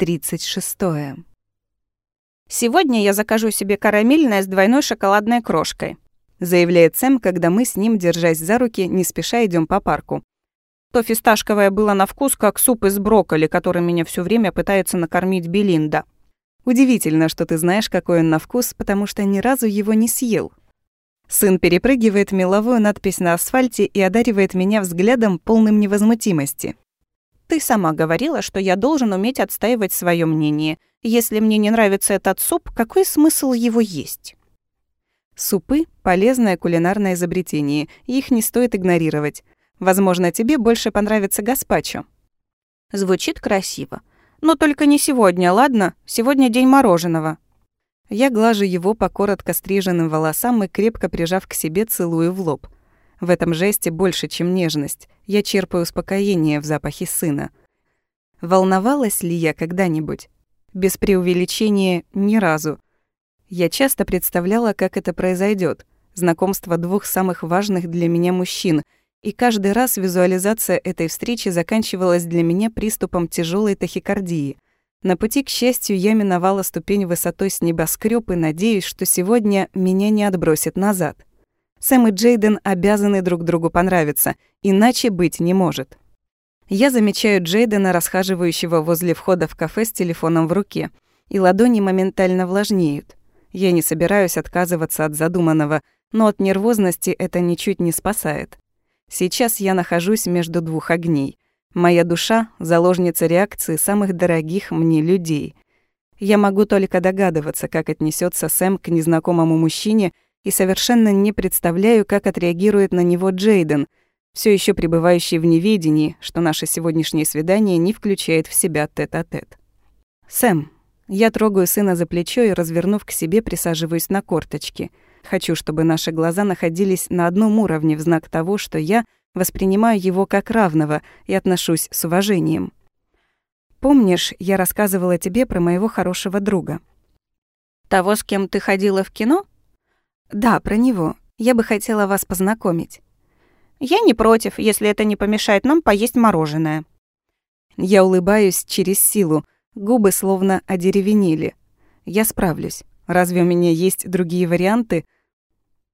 36. «Сегодня я закажу себе карамельное с двойной шоколадной крошкой», заявляет Сэм, когда мы с ним, держась за руки, не спеша идем по парку. То фисташковое было на вкус, как суп из брокколи, который меня все время пытается накормить Белинда. Удивительно, что ты знаешь, какой он на вкус, потому что ни разу его не съел. Сын перепрыгивает меловую надпись на асфальте и одаривает меня взглядом, полным невозмутимости. Ты сама говорила, что я должен уметь отстаивать свое мнение. Если мне не нравится этот суп, какой смысл его есть? Супы – полезное кулинарное изобретение, их не стоит игнорировать. Возможно, тебе больше понравится гаспачо. Звучит красиво. Но только не сегодня, ладно? Сегодня день мороженого. Я глажу его по коротко стриженным волосам и, крепко прижав к себе, целую в лоб – в этом жесте больше, чем нежность. Я черпаю успокоение в запахе сына. Волновалась ли я когда-нибудь? Без преувеличения ни разу. Я часто представляла, как это произойдет. Знакомство двух самых важных для меня мужчин. И каждый раз визуализация этой встречи заканчивалась для меня приступом тяжелой тахикардии. На пути, к счастью, я миновала ступень высотой с небоскреб и надеюсь, что сегодня меня не отбросит назад. Сэм и Джейден обязаны друг другу понравиться, иначе быть не может. Я замечаю Джейдена, расхаживающего возле входа в кафе с телефоном в руке, и ладони моментально влажнеют. Я не собираюсь отказываться от задуманного, но от нервозности это ничуть не спасает. Сейчас я нахожусь между двух огней. Моя душа — заложница реакции самых дорогих мне людей. Я могу только догадываться, как отнесется Сэм к незнакомому мужчине — и совершенно не представляю, как отреагирует на него Джейден, все еще пребывающий в неведении, что наше сегодняшнее свидание не включает в себя тет-а-тет. «Сэм». Я трогаю сына за плечо и, развернув к себе, присаживаюсь на корточки. Хочу, чтобы наши глаза находились на одном уровне в знак того, что я воспринимаю его как равного и отношусь с уважением. Помнишь, я рассказывала тебе про моего хорошего друга? Того, с кем ты ходила в кино? «Да, про него. Я бы хотела вас познакомить». «Я не против, если это не помешает нам поесть мороженое». Я улыбаюсь через силу, губы словно одеревенели. Я справлюсь. Разве у меня есть другие варианты?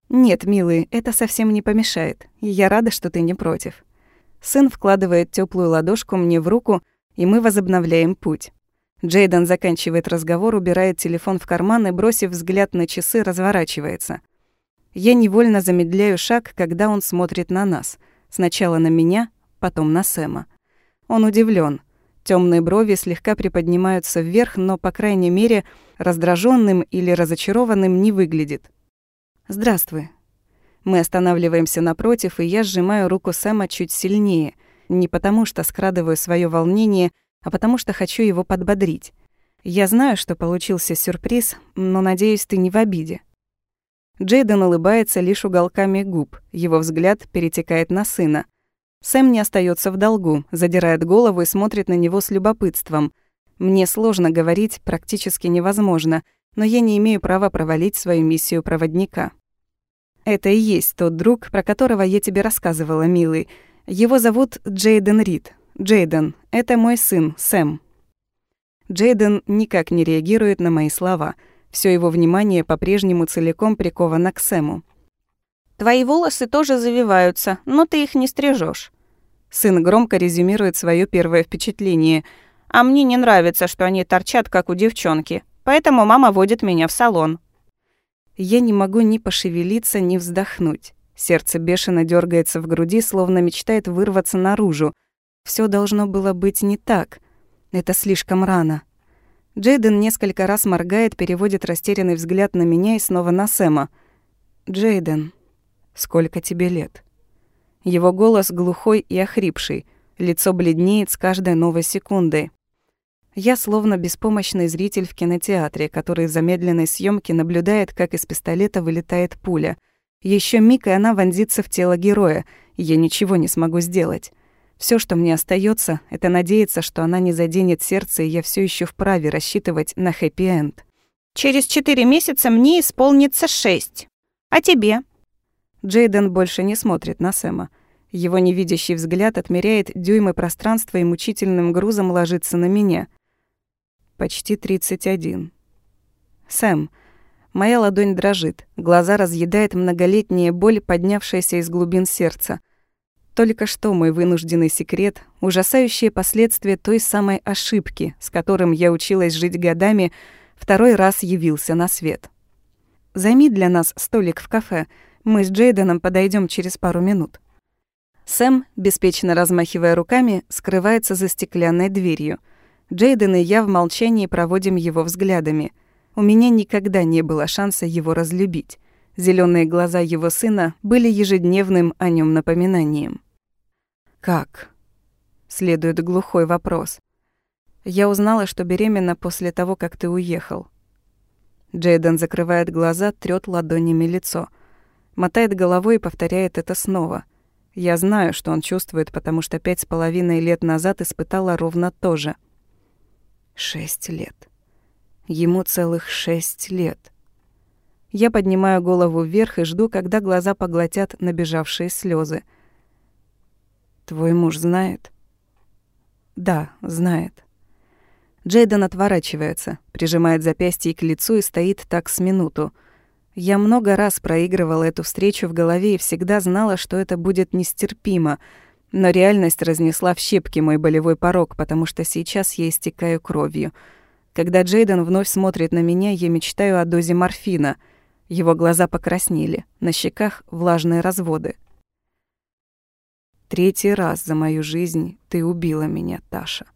Нет, милый, это совсем не помешает. я рада, что ты не против. Сын вкладывает теплую ладошку мне в руку, и мы возобновляем путь. Джейден заканчивает разговор, убирает телефон в карман и, бросив взгляд на часы, разворачивается. Я невольно замедляю шаг, когда он смотрит на нас. Сначала на меня, потом на Сэма. Он удивлен. Темные брови слегка приподнимаются вверх, но, по крайней мере, раздраженным или разочарованным не выглядит. «Здравствуй». Мы останавливаемся напротив, и я сжимаю руку Сэма чуть сильнее, не потому что скрадываю свое волнение, а потому что хочу его подбодрить. Я знаю, что получился сюрприз, но надеюсь, ты не в обиде. Джейден улыбается лишь уголками губ, его взгляд перетекает на сына. Сэм не остается в долгу, задирает голову и смотрит на него с любопытством. Мне сложно говорить, практически невозможно, но я не имею права провалить свою миссию проводника. Это и есть тот друг, про которого я тебе рассказывала, милый. Его зовут Джейден Рид. Джейден, это мой сын, Сэм. Джейден никак не реагирует на мои слова — все его внимание по-прежнему целиком приковано к Сэму. «Твои волосы тоже завиваются, но ты их не стрижешь. Сын громко резюмирует свое первое впечатление. «А мне не нравится, что они торчат, как у девчонки, поэтому мама водит меня в салон». Я не могу ни пошевелиться, ни вздохнуть. Сердце бешено дергается в груди, словно мечтает вырваться наружу. Все должно было быть не так. Это слишком рано. Джейден несколько раз моргает, переводит растерянный взгляд на меня и снова на Сэма. «Джейден, сколько тебе лет?» Его голос глухой и охрипший, лицо бледнеет с каждой новой секундой. Я словно беспомощный зритель в кинотеатре, который в замедленной съемке наблюдает, как из пистолета вылетает пуля. Еще миг, и она вонзится в тело героя, я ничего не смогу сделать. Все, что мне остается, это надеяться, что она не заденет сердце, и я все еще вправе рассчитывать на хэппи-энд. Через четыре месяца мне исполнится шесть. А тебе? Джейден больше не смотрит на Сэма. Его невидящий взгляд отмеряет дюймы пространства и мучительным грузом ложится на меня. Почти 31. Сэм. Моя ладонь дрожит, глаза разъедает многолетняя боль, поднявшаяся из глубин сердца. Только что мой вынужденный секрет, ужасающие последствия той самой ошибки, с которым я училась жить годами, второй раз явился на свет. Займи для нас столик в кафе. Мы с Джейденом подойдем через пару минут. Сэм, беспечно размахивая руками, скрывается за стеклянной дверью. Джейден и я в молчании проводим его взглядами. У меня никогда не было шанса его разлюбить. Зеленые глаза его сына были ежедневным о нем напоминанием. «Как?» — следует глухой вопрос. «Я узнала, что беременна после того, как ты уехал». Джейден закрывает глаза, трёт ладонями лицо. Мотает головой и повторяет это снова. Я знаю, что он чувствует, потому что пять с половиной лет назад испытала ровно то же. Шесть лет. Ему целых шесть лет. Я поднимаю голову вверх и жду, когда глаза поглотят набежавшие слезы. Твой муж знает? Да, знает. Джейден отворачивается, прижимает запястье к лицу и стоит так с минуту. Я много раз проигрывала эту встречу в голове и всегда знала, что это будет нестерпимо, но реальность разнесла в щепки мой болевой порог, потому что сейчас я истекаю кровью. Когда Джейден вновь смотрит на меня, я мечтаю о дозе морфина. Его глаза покраснели, на щеках влажные разводы. Третий раз за мою жизнь ты убила меня, Таша.